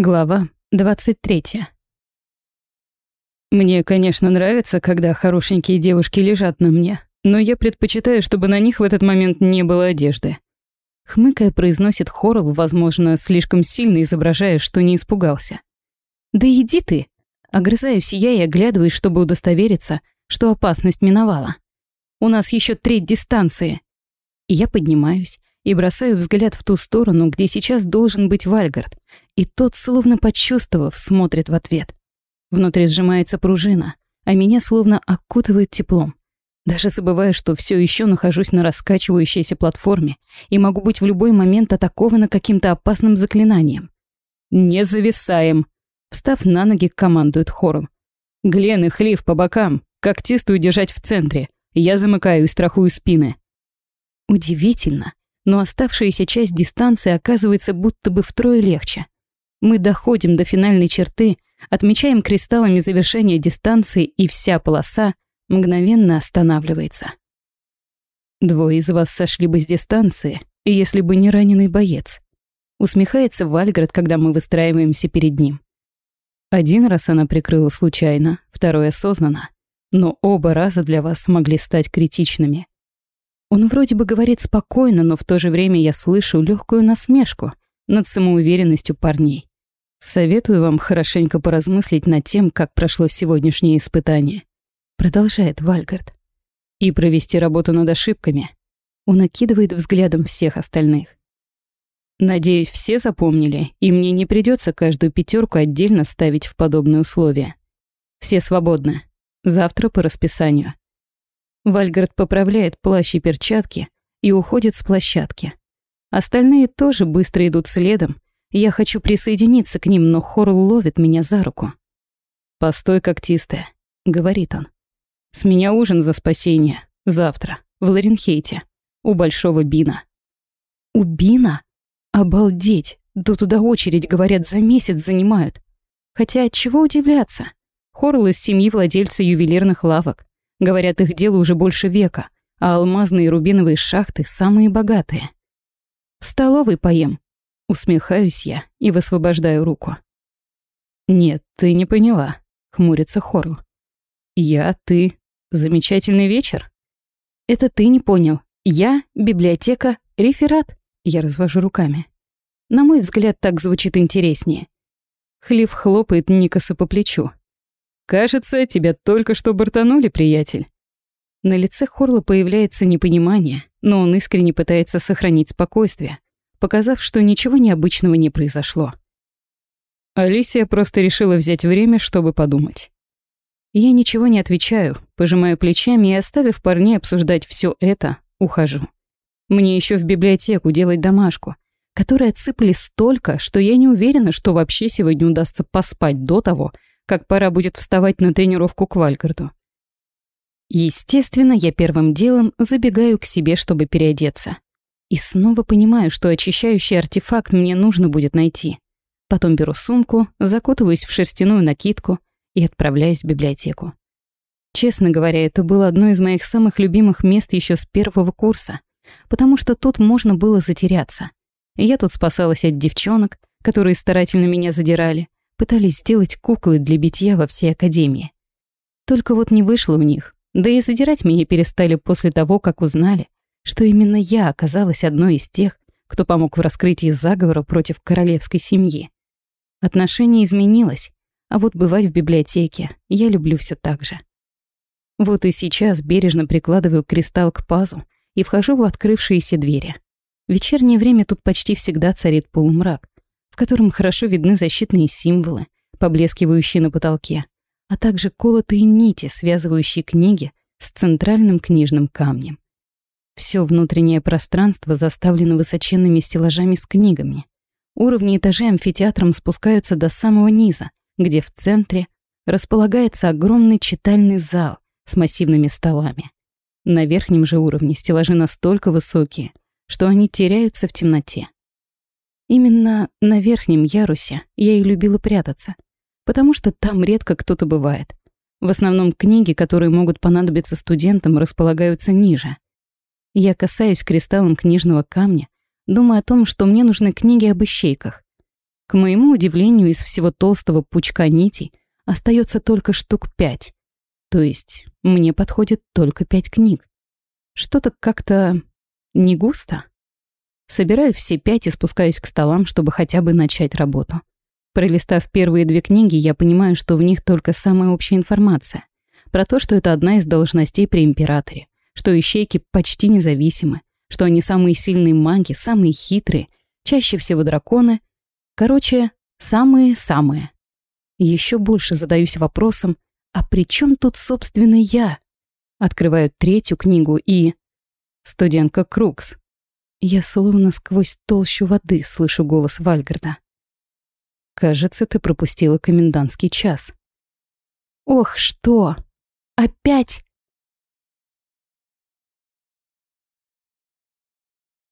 Глава 23. Мне, конечно, нравится, когда хорошенькие девушки лежат на мне, но я предпочитаю, чтобы на них в этот момент не было одежды. Хмыкая, произносит Хорл, возможно, слишком сильно изображая, что не испугался. «Да иди ты!» Огрызаюсь я и оглядываюсь, чтобы удостовериться, что опасность миновала. «У нас еще треть дистанции!» Я поднимаюсь, и бросаю взгляд в ту сторону, где сейчас должен быть Вальгард, и тот, словно почувствовав, смотрит в ответ. Внутри сжимается пружина, а меня словно окутывает теплом. Даже забывая, что все еще нахожусь на раскачивающейся платформе и могу быть в любой момент атакована каким-то опасным заклинанием. «Не зависаем!» Встав на ноги, командует Хорл. «Глен и Хлиф по бокам, когтистую держать в центре. Я замыкаю и страхую спины». Удивительно, но оставшаяся часть дистанции оказывается будто бы втрое легче. Мы доходим до финальной черты, отмечаем кристаллами завершение дистанции, и вся полоса мгновенно останавливается. Двое из вас сошли бы с дистанции, если бы не раненый боец. Усмехается Вальград, когда мы выстраиваемся перед ним. Один раз она прикрыла случайно, второй осознанно. Но оба раза для вас могли стать критичными. Он вроде бы говорит спокойно, но в то же время я слышу легкую насмешку над самоуверенностью парней. Советую вам хорошенько поразмыслить над тем, как прошло сегодняшнее испытание. Продолжает Вальгард. И провести работу над ошибками. Он окидывает взглядом всех остальных. Надеюсь, все запомнили, и мне не придется каждую пятерку отдельно ставить в подобные условия. Все свободны. Завтра по расписанию. Вальгард поправляет плащ и перчатки и уходит с площадки. Остальные тоже быстро идут следом. Я хочу присоединиться к ним, но Хорл ловит меня за руку. «Постой, когтистая», — говорит он. «С меня ужин за спасение. Завтра. В Ларенхейте. У Большого Бина». «У Бина? Обалдеть! Да туда очередь, говорят, за месяц занимают. Хотя от чего удивляться? Хорл из семьи владельца ювелирных лавок. Говорят, их дело уже больше века, а алмазные и рубиновые шахты самые богатые. В столовой поем. Усмехаюсь я и высвобождаю руку. «Нет, ты не поняла», — хмурится Хорл. «Я, ты. Замечательный вечер?» «Это ты не понял. Я, библиотека, реферат». Я развожу руками. На мой взгляд, так звучит интереснее. Хлиф хлопает Никаса по плечу. «Кажется, тебя только что бортанули, приятель». На лице Хорла появляется непонимание, но он искренне пытается сохранить спокойствие, показав, что ничего необычного не произошло. Алисия просто решила взять время, чтобы подумать. Я ничего не отвечаю, пожимаю плечами и, оставив парней обсуждать все это, ухожу. Мне еще в библиотеку делать домашку, которые отсыпали столько, что я не уверена, что вообще сегодня удастся поспать до того, как пора будет вставать на тренировку к Вальгарду. Естественно, я первым делом забегаю к себе, чтобы переодеться. И снова понимаю, что очищающий артефакт мне нужно будет найти. Потом беру сумку, закутываюсь в шерстяную накидку и отправляюсь в библиотеку. Честно говоря, это было одно из моих самых любимых мест еще с первого курса, потому что тут можно было затеряться. Я тут спасалась от девчонок, которые старательно меня задирали, пытались сделать куклы для битья во всей академии. Только вот не вышло у них, да и задирать меня перестали после того, как узнали, что именно я оказалась одной из тех, кто помог в раскрытии заговора против королевской семьи. Отношение изменилось, а вот бывать в библиотеке я люблю все так же. Вот и сейчас бережно прикладываю кристалл к пазу и вхожу в открывшиеся двери. В вечернее время тут почти всегда царит полумрак, котором хорошо видны защитные символы, поблескивающие на потолке, а также колотые нити, связывающие книги с центральным книжным камнем. Все внутреннее пространство заставлено высоченными стеллажами с книгами. Уровни этажей амфитеатром спускаются до самого низа, где в центре располагается огромный читальный зал с массивными столами. На верхнем же уровне стеллажи настолько высокие, что они теряются в темноте. Именно на верхнем ярусе я и любила прятаться, потому что там редко кто-то бывает. В основном книги, которые могут понадобиться студентам, располагаются ниже. Я касаюсь кристаллом книжного камня, думая о том, что мне нужны книги об ищейках. К моему удивлению, из всего толстого пучка нитей остается только штук пять. То есть мне подходит только пять книг. Что-то как-то не густо. Собираю все пять и спускаюсь к столам, чтобы хотя бы начать работу. Пролистав первые две книги, я понимаю, что в них только самая общая информация. Про то, что это одна из должностей при императоре, что ищейки почти независимы, что они самые сильные маги, самые хитрые, чаще всего драконы, Короче, самые-самые. Еще больше задаюсь вопросом, а при чем тут, собственно, я? Открываю третью книгу и... Студентка Крукс. Я словно сквозь толщу воды слышу голос Вальгарда. Кажется, ты пропустила комендантский час. Ох, что? Опять?